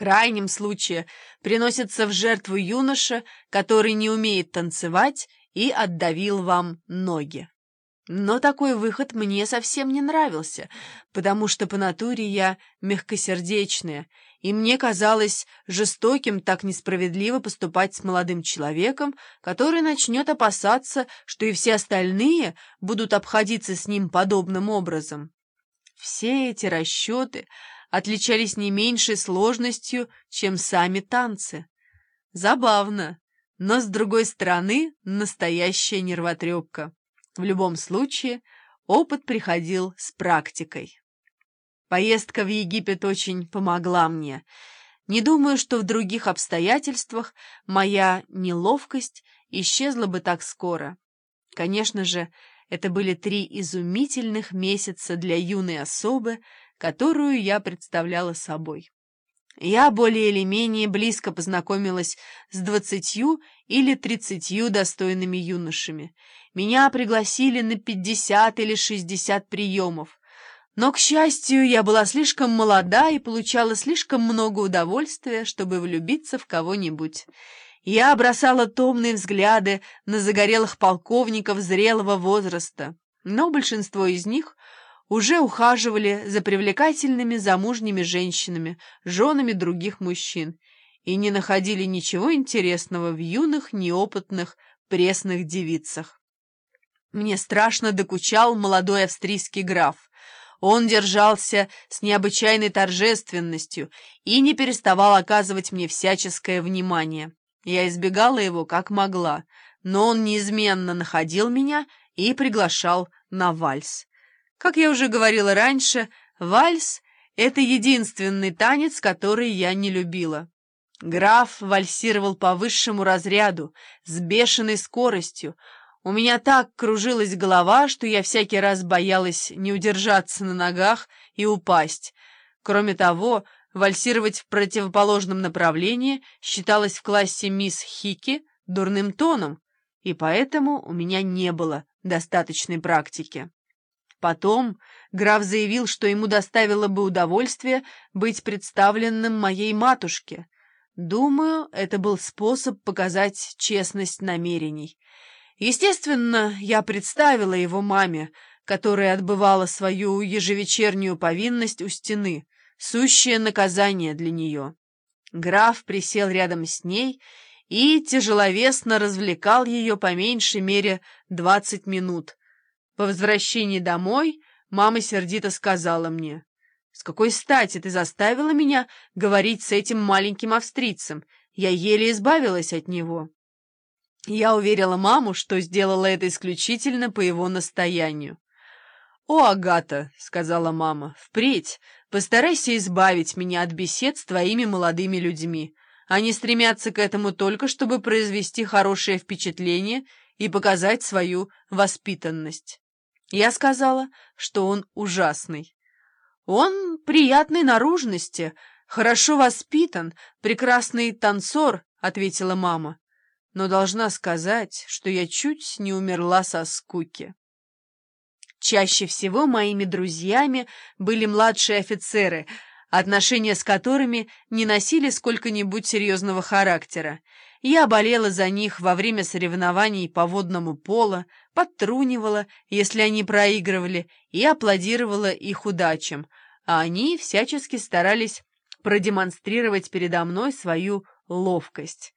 крайнем случае приносится в жертву юноша, который не умеет танцевать и отдавил вам ноги. Но такой выход мне совсем не нравился, потому что по натуре я мягкосердечная, и мне казалось жестоким так несправедливо поступать с молодым человеком, который начнет опасаться, что и все остальные будут обходиться с ним подобным образом. Все эти расчеты отличались не меньшей сложностью, чем сами танцы. Забавно, но, с другой стороны, настоящая нервотрепка. В любом случае, опыт приходил с практикой. Поездка в Египет очень помогла мне. Не думаю, что в других обстоятельствах моя неловкость исчезла бы так скоро. Конечно же, это были три изумительных месяца для юной особы, которую я представляла собой. Я более или менее близко познакомилась с двадцатью или тридцатью достойными юношами. Меня пригласили на пятьдесят или шестьдесят приемов. Но, к счастью, я была слишком молода и получала слишком много удовольствия, чтобы влюбиться в кого-нибудь. Я бросала томные взгляды на загорелых полковников зрелого возраста, но большинство из них уже ухаживали за привлекательными замужними женщинами, женами других мужчин, и не находили ничего интересного в юных, неопытных, пресных девицах. Мне страшно докучал молодой австрийский граф. Он держался с необычайной торжественностью и не переставал оказывать мне всяческое внимание. Я избегала его как могла, но он неизменно находил меня и приглашал на вальс. Как я уже говорила раньше, вальс — это единственный танец, который я не любила. Граф вальсировал по высшему разряду, с бешеной скоростью. У меня так кружилась голова, что я всякий раз боялась не удержаться на ногах и упасть. Кроме того, вальсировать в противоположном направлении считалось в классе мисс Хики дурным тоном, и поэтому у меня не было достаточной практики. Потом граф заявил, что ему доставило бы удовольствие быть представленным моей матушке. Думаю, это был способ показать честность намерений. Естественно, я представила его маме, которая отбывала свою ежевечернюю повинность у стены, сущее наказание для нее. Граф присел рядом с ней и тяжеловесно развлекал ее по меньшей мере двадцать минут — по возвращении домой мама сердито сказала мне, «С какой стати ты заставила меня говорить с этим маленьким австрийцем? Я еле избавилась от него». Я уверила маму, что сделала это исключительно по его настоянию. «О, Агата», — сказала мама, — «впредь постарайся избавить меня от бесед с твоими молодыми людьми. Они стремятся к этому только, чтобы произвести хорошее впечатление и показать свою воспитанность». Я сказала, что он ужасный. Он приятной наружности, хорошо воспитан, прекрасный танцор, — ответила мама. Но должна сказать, что я чуть не умерла со скуки. Чаще всего моими друзьями были младшие офицеры, отношения с которыми не носили сколько-нибудь серьезного характера. Я болела за них во время соревнований по водному поло, подтрунивала, если они проигрывали, и аплодировала их удачам, а они всячески старались продемонстрировать передо мной свою ловкость.